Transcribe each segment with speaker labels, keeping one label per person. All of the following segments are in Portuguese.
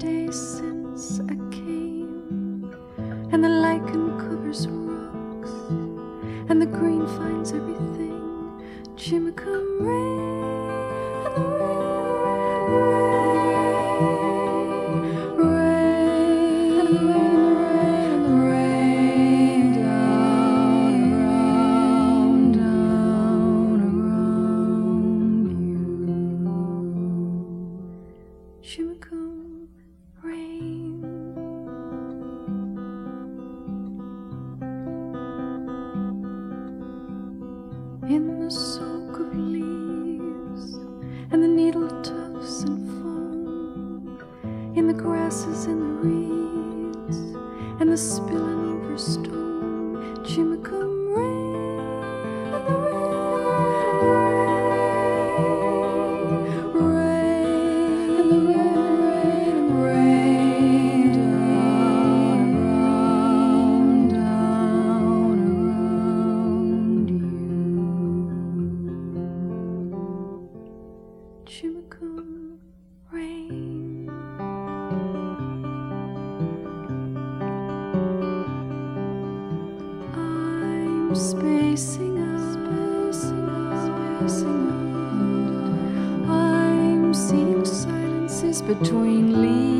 Speaker 1: day since I between leaves.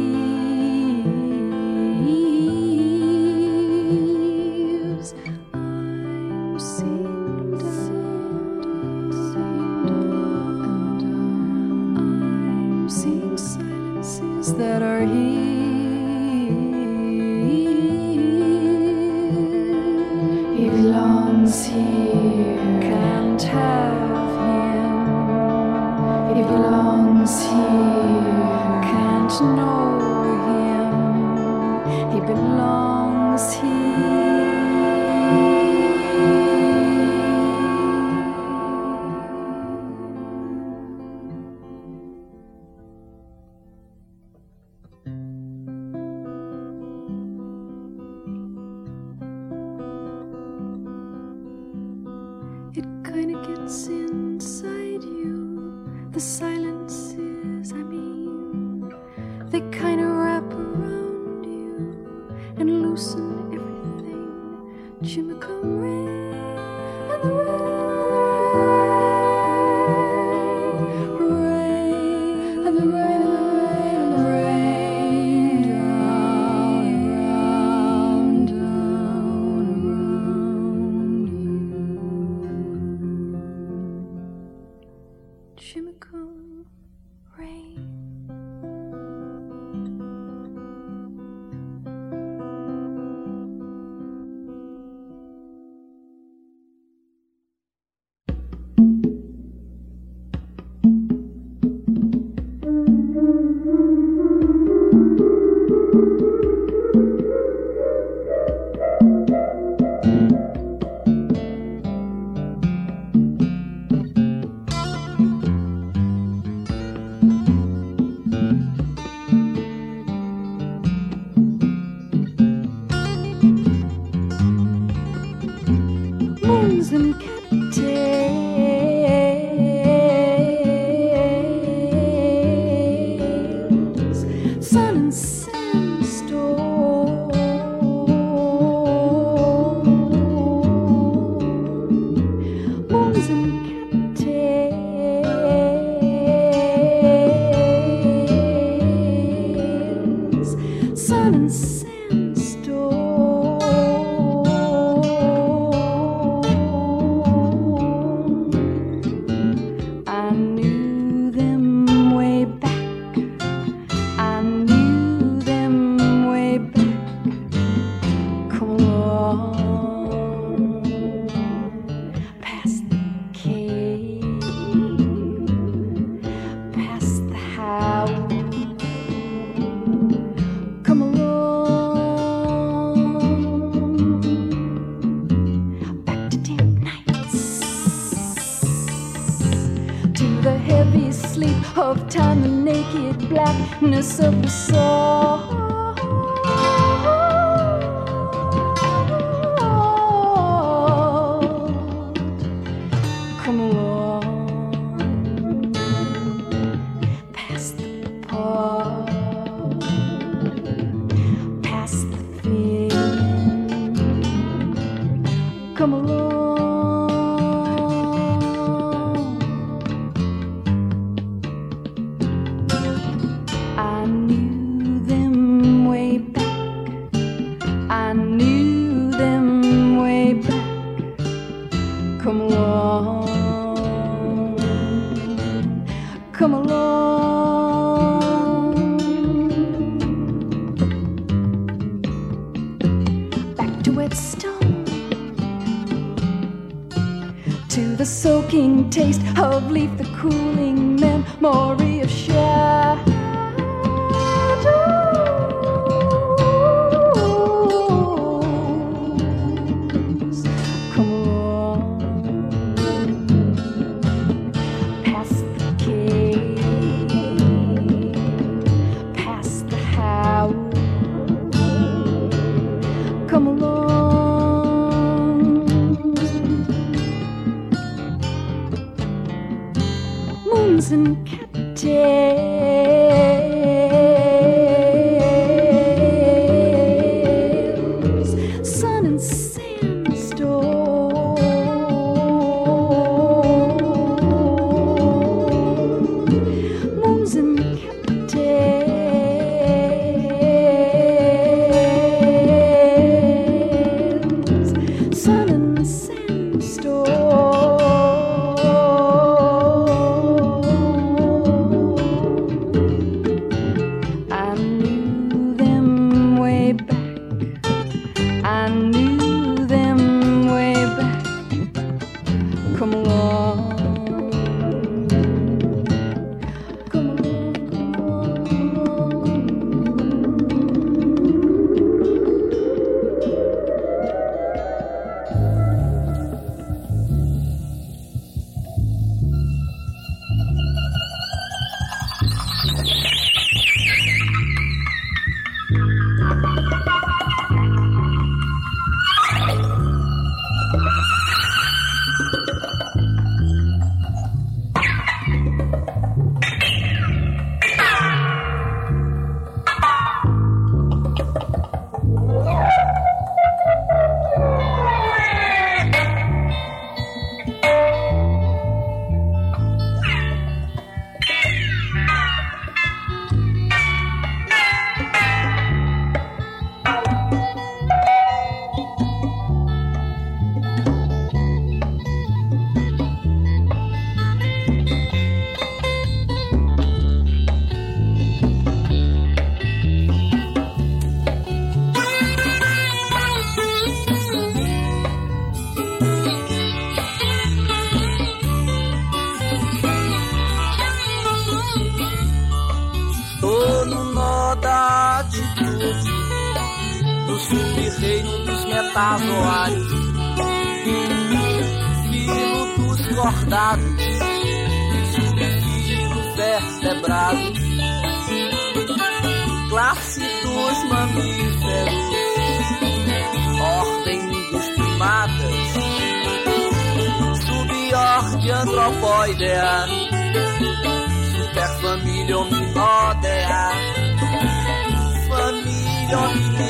Speaker 1: don't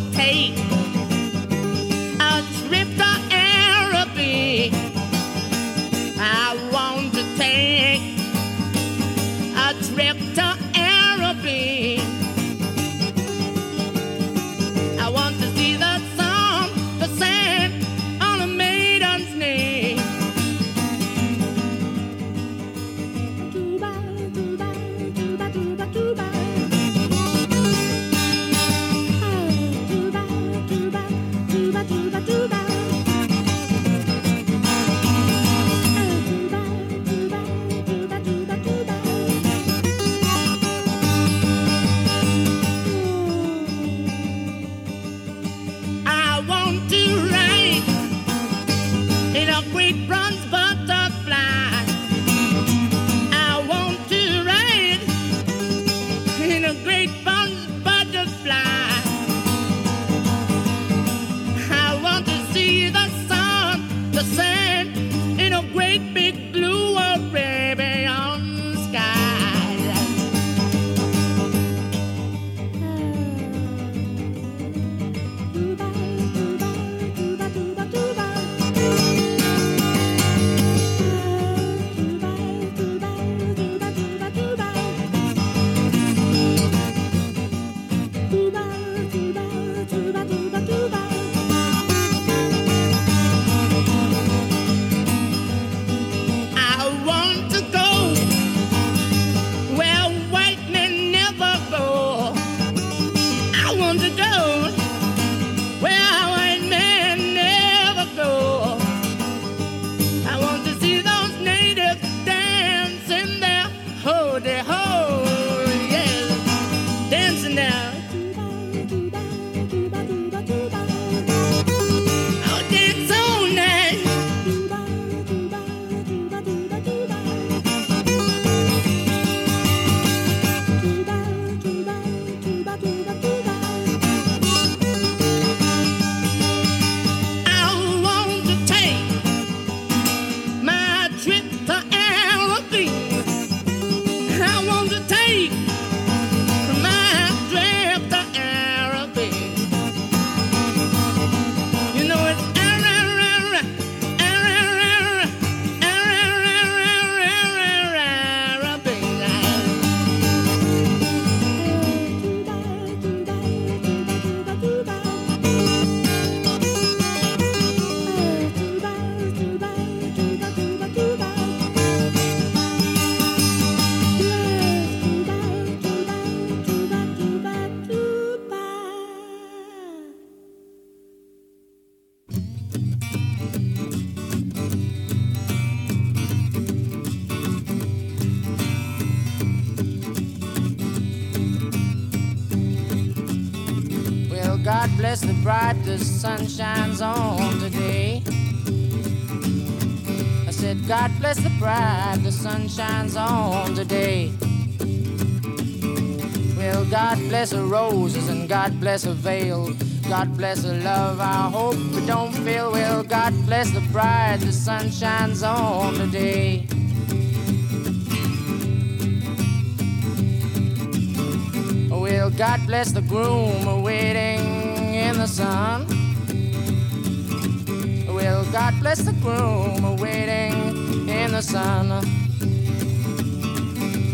Speaker 1: Hey. take. Sun
Speaker 2: shines on today. I said, God bless the bride the sun shines on today. Well, God bless the roses and God bless the veil. God bless the love, I hope we don't fail. Well, God bless the bride the sun shines on today. Well, God bless the groom waiting in the sun. Well, God bless the groom waiting in the sun.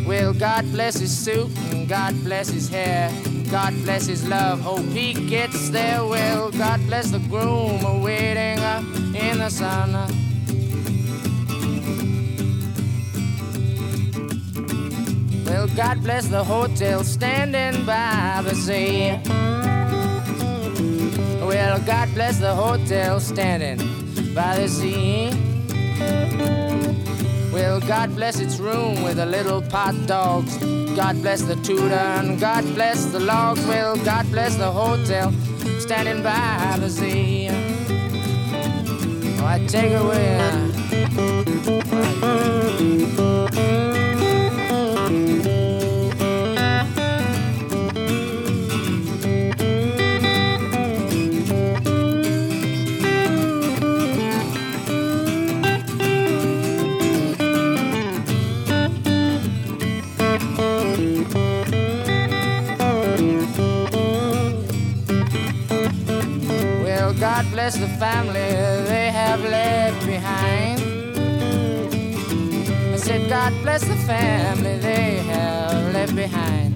Speaker 2: Well, God bless his suit and God bless his hair. God bless his love. Hope he gets there. Well, God bless the groom waiting uh, in the sun. Well, God bless the hotel standing by the sea. Well, God bless the hotel standing by the sea. Well, God bless its room with the little pot dogs. God bless the tutor and God bless the logs. Well, God bless the hotel standing by the sea. Oh, I take away. Family they have left behind. I said, God bless the family they have left behind.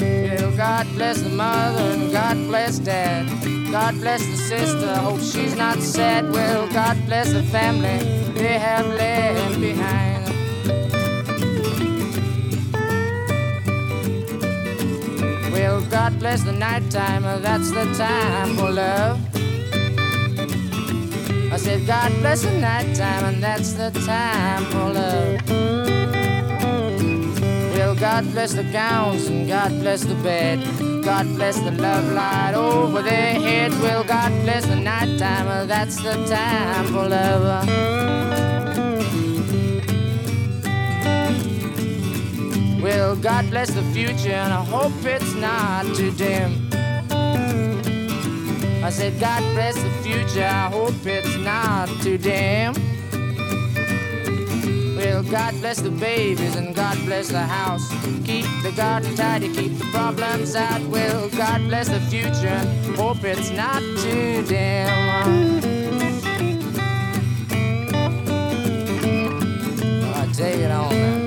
Speaker 2: Well, God bless the mother and God bless dad. God bless the sister, hope she's not sad. Well, God bless the family they have left behind. Well, God bless the nighttime, that's the time for love. I said, God bless the nighttime, and that's the time for love. Well, God bless the gowns, and God bless the bed. God bless the love light over their heads. Well, God bless the nighttime, that's the time for love. Well, God bless the future, and I hope it's not too dim. I said, God bless the future, I hope it's not too dim. Well, God bless the babies and God bless the house. Keep the garden tidy, keep the problems out. Well, God bless the future, hope it's not too dim. Take it on,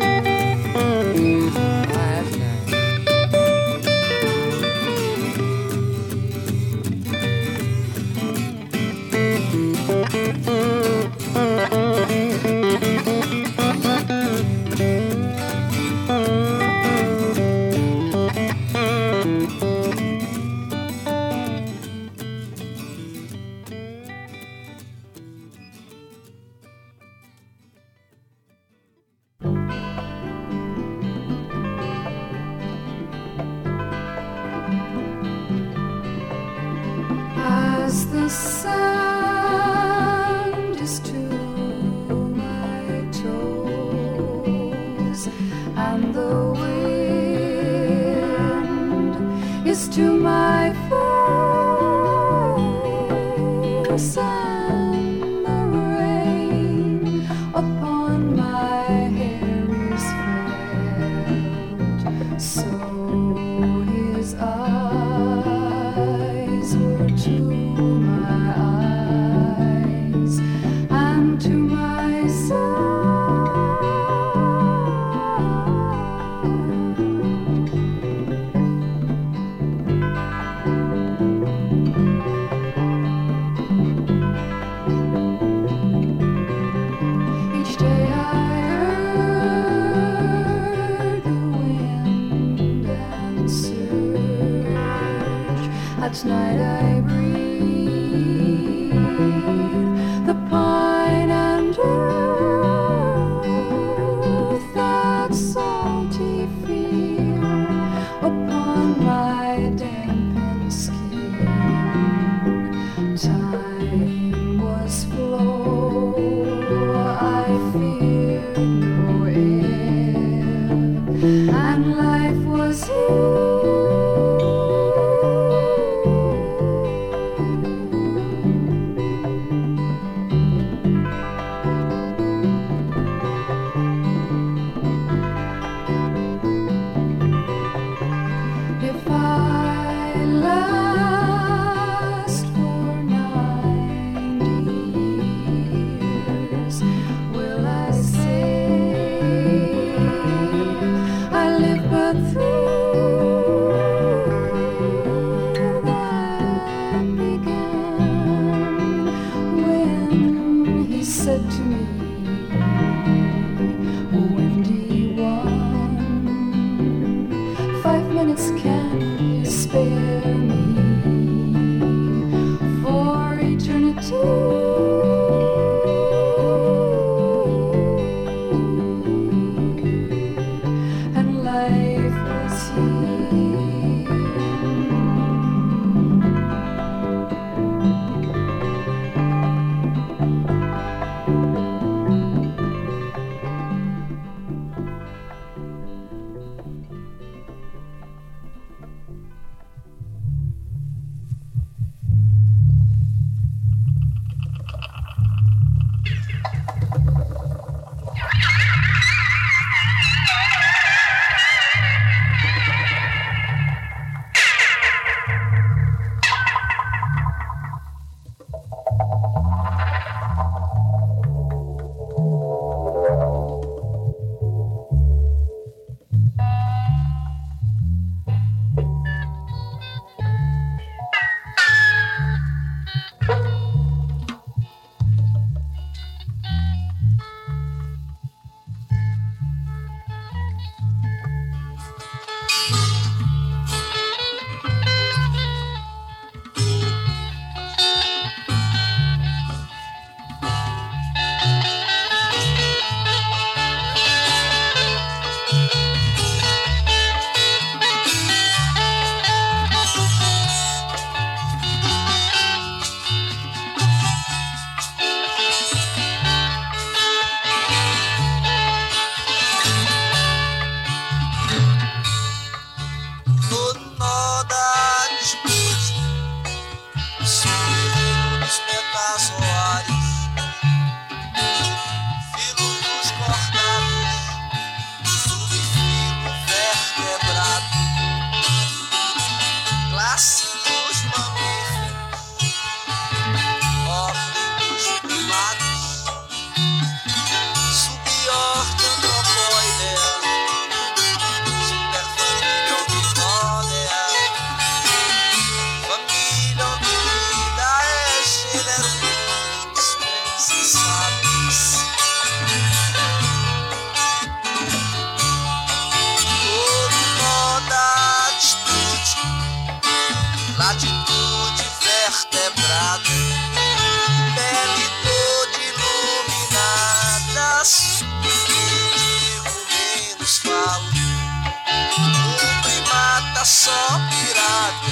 Speaker 3: só pirata,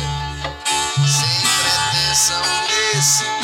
Speaker 3: sem pretensão desse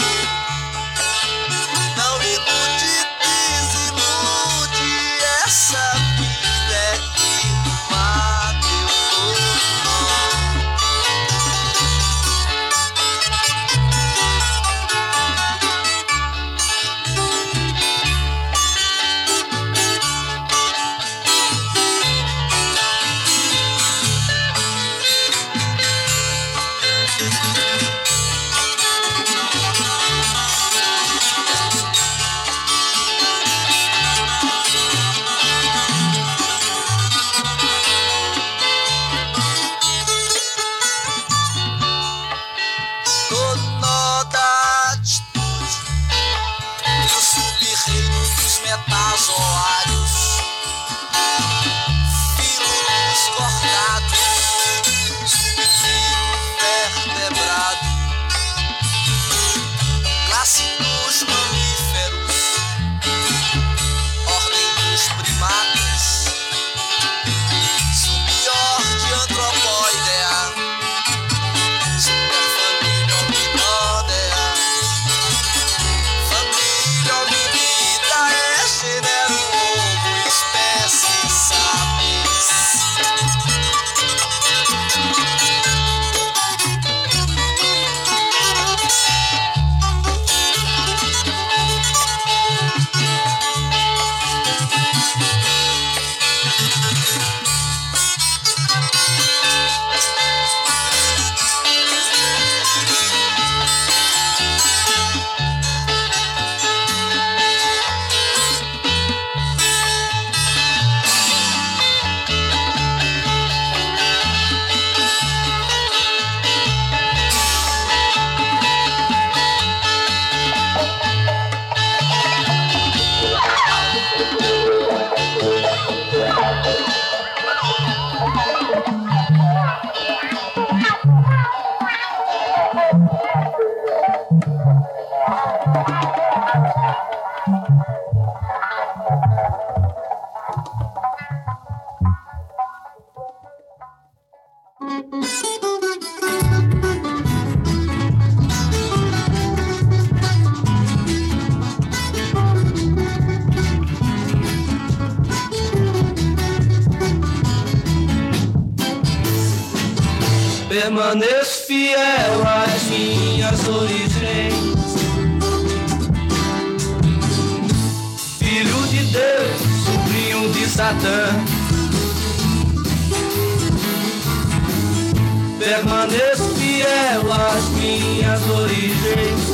Speaker 3: Permaneço fiel às minhas origens.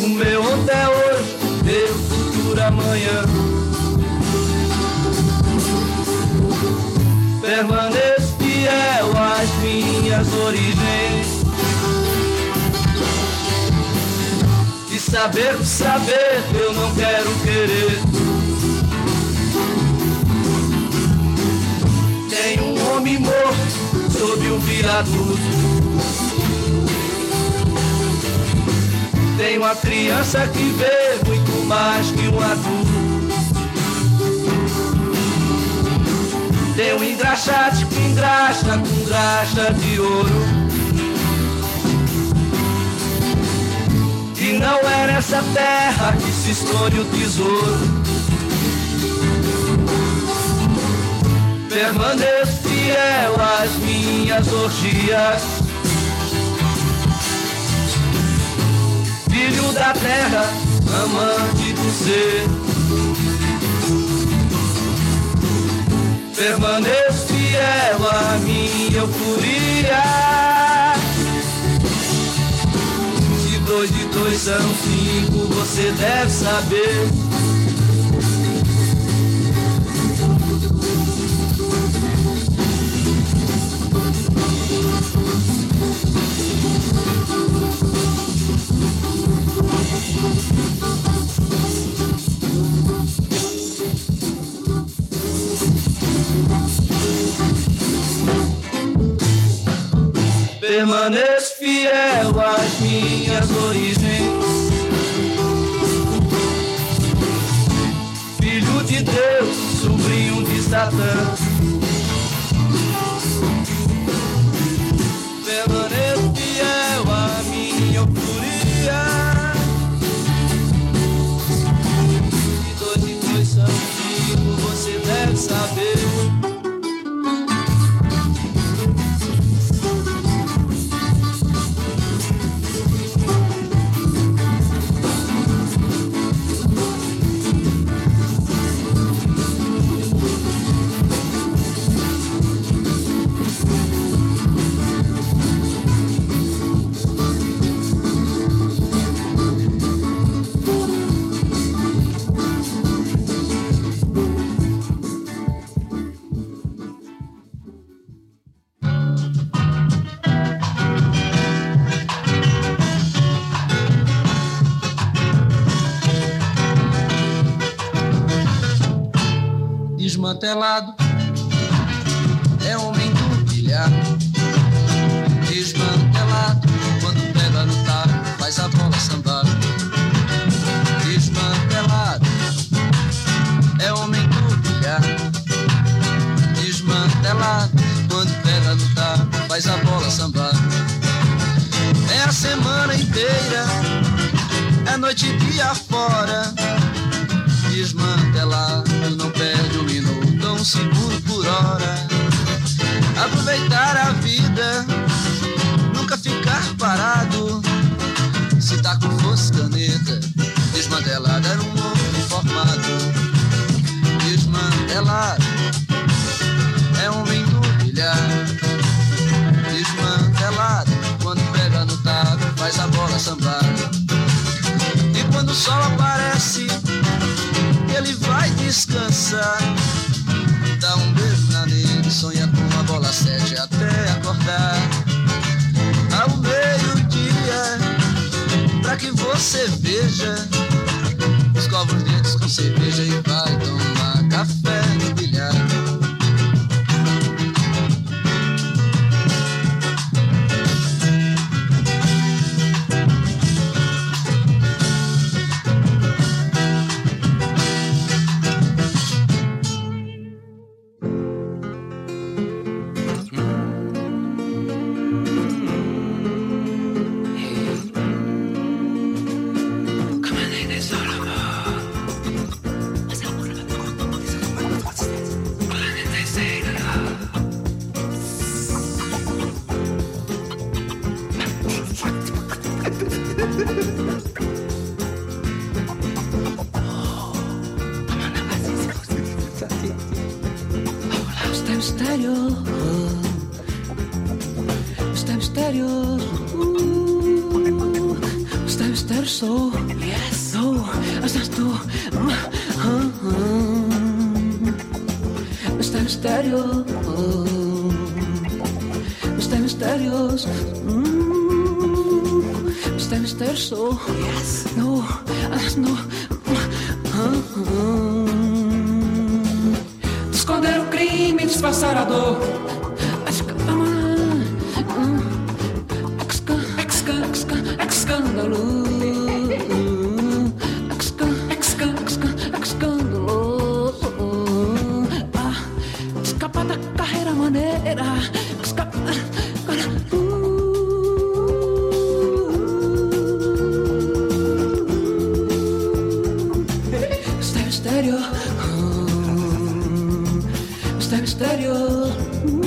Speaker 3: O meu até hoje, meu futuro amanhã. permaneço fiel às minhas origens. E saber saber eu não quero querer. Homem morto sob um viaduto. Tem uma criança que vê muito mais que um adulto. Tem um engraxate que engraxa com graxa de ouro. E não é nessa terra que se esconde o tesouro. Permaneço fiel às minhas orgias. Filho da terra, amante do ser. permaneço fiel à minha euforia. Se dois de dois são cinco, você deve saber. Permaneço fiel às minhas origens. Filho de Deus, sobrinho de Satã. Desmantelado. É homem do bilhar, desmantelado. Quando pega no taco, faz a bola sambar. Desmantelado, é homem do bilhar, desmantelado. Quando pega no taco, faz a bola sambar. É a semana inteira, é noite e dia fora desmantelado, um segundo por hora. Aproveitar a vida, nunca ficar parado. Se tá com força caneta, desmantelado era um homem formado. Desmantelado, é homem do bilhar. Desmantelado, quando pega no taco, faz a bola sambar. E quando o sol aparece, ele vai descansar. Que você veja, escova os dentes com cerveja e vai tomar
Speaker 4: старю, хм. так старю.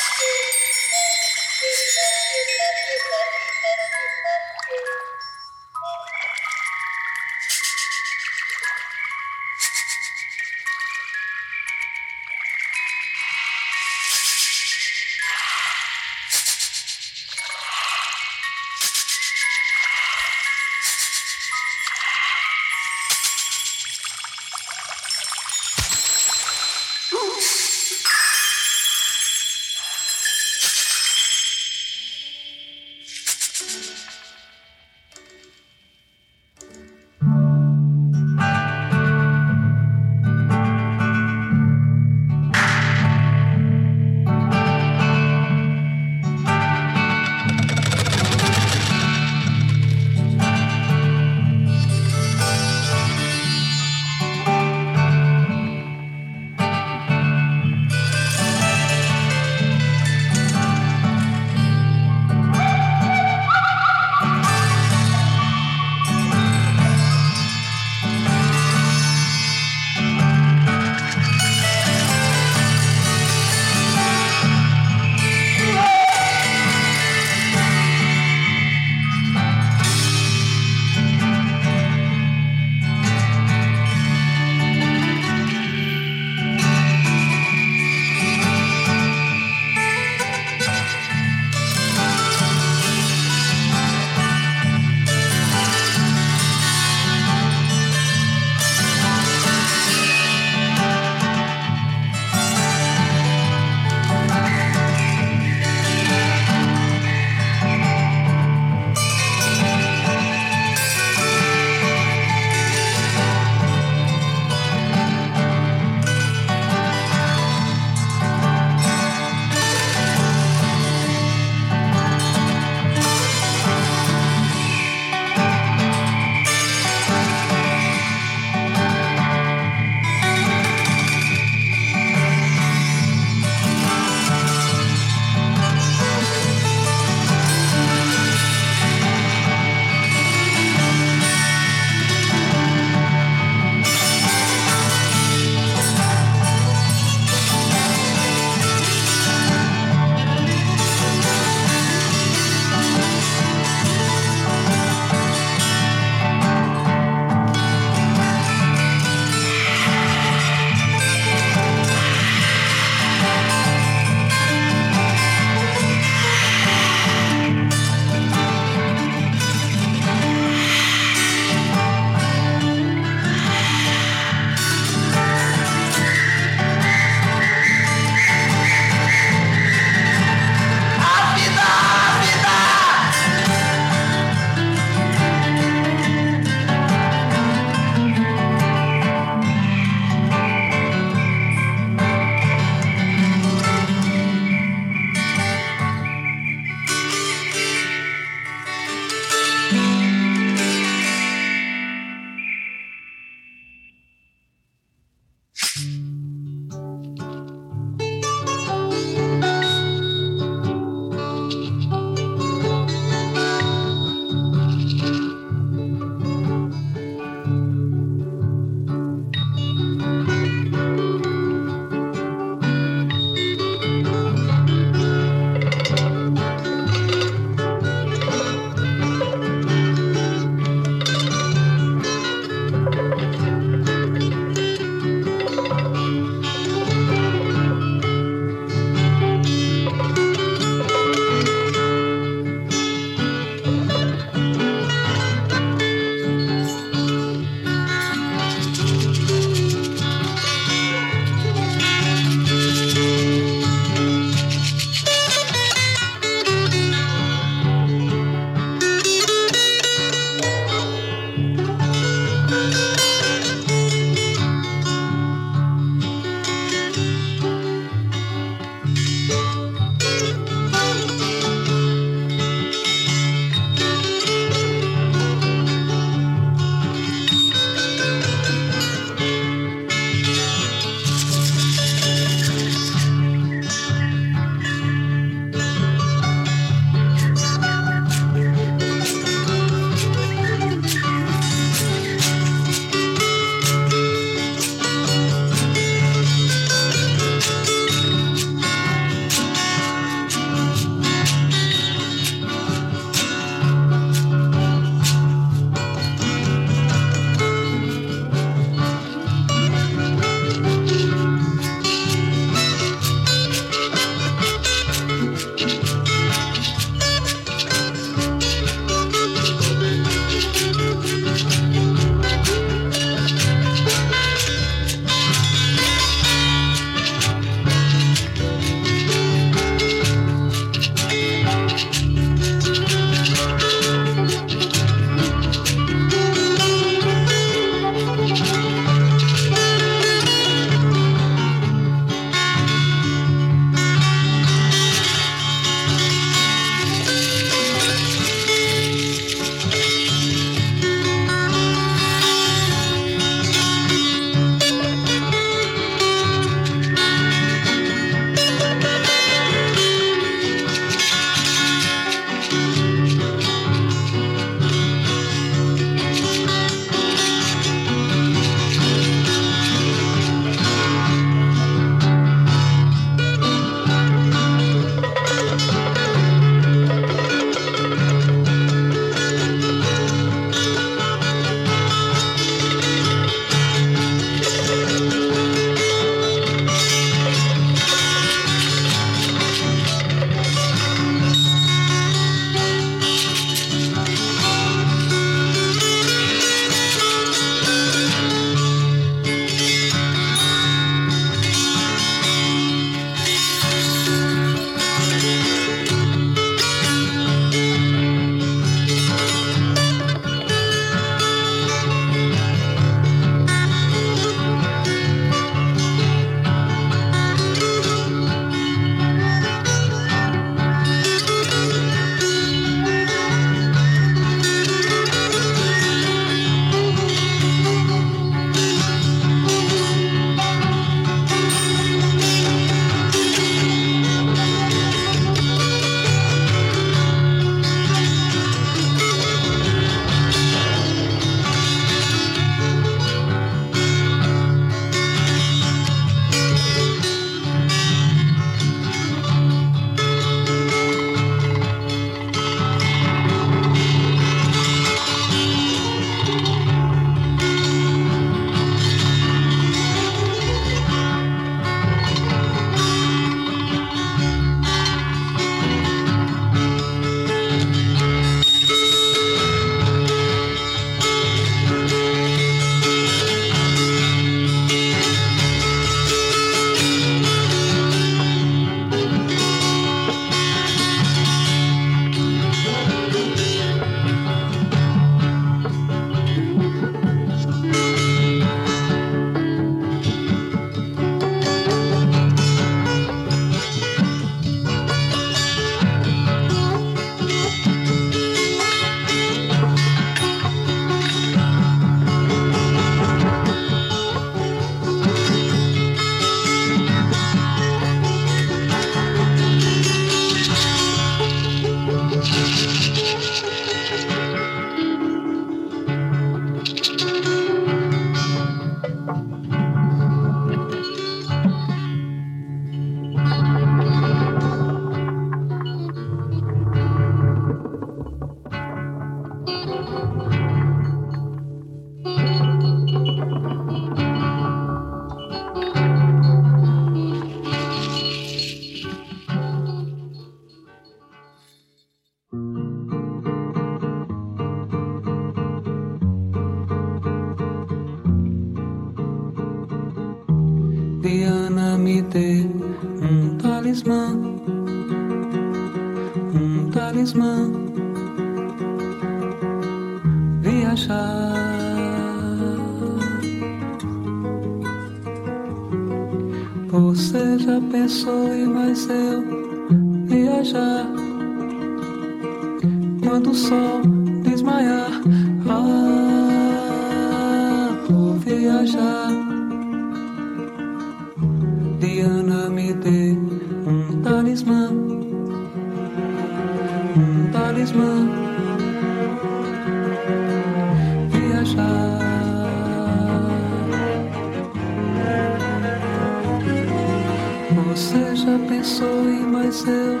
Speaker 4: mas eu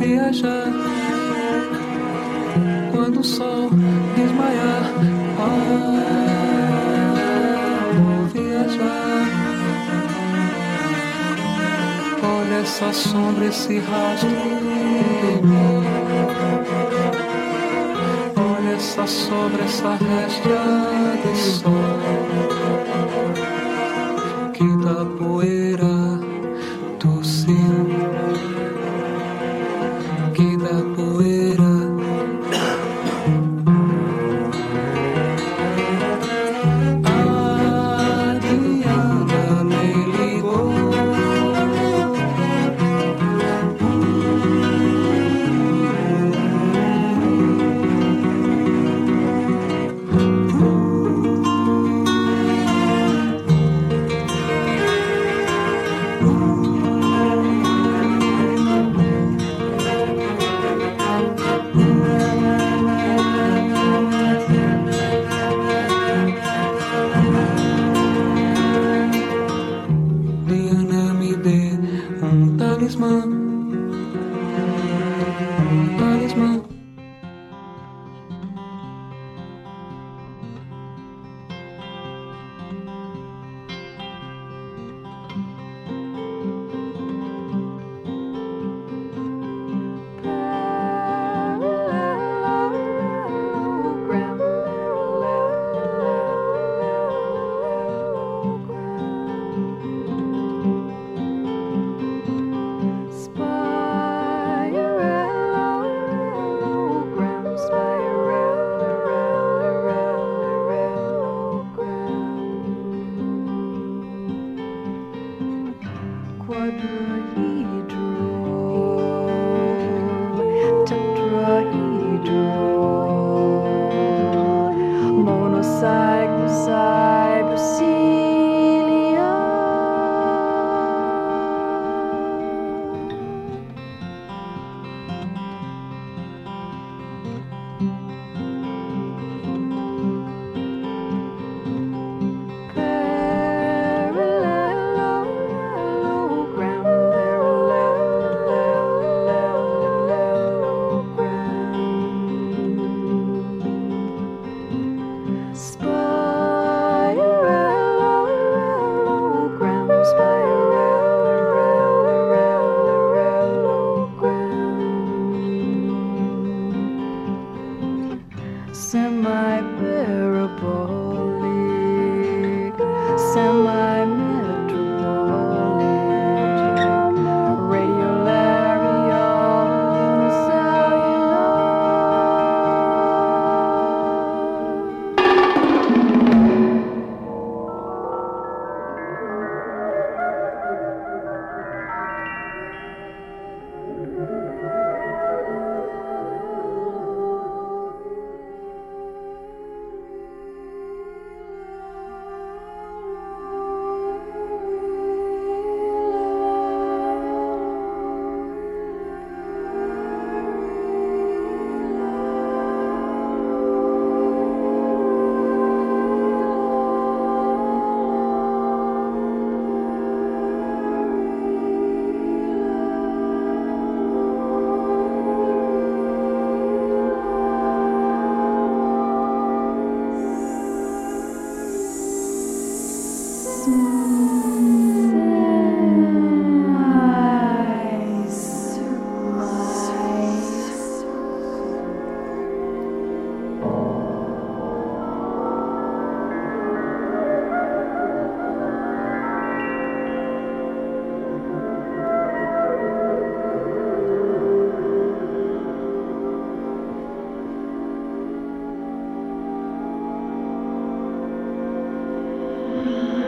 Speaker 4: viajar. Quando o sol desmaiar, ah, vou viajar. Olha essa sombra, esse rastro. Olha essa sombra, essa resta de sol que
Speaker 1: dá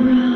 Speaker 1: around.